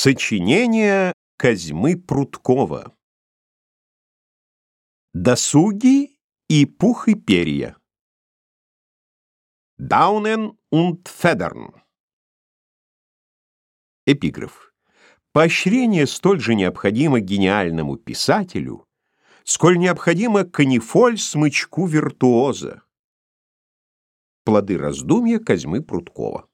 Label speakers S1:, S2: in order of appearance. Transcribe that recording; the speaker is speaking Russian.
S1: Сочинение Козьмы Пруткова. Досуги и пух и перья. Даунен und Федерн Эпиграф. Поощрение столь же необходимо гениальному писателю, сколь необходимо канифоль смычку виртуоза. Плоды раздумья Козьмы Пруткова.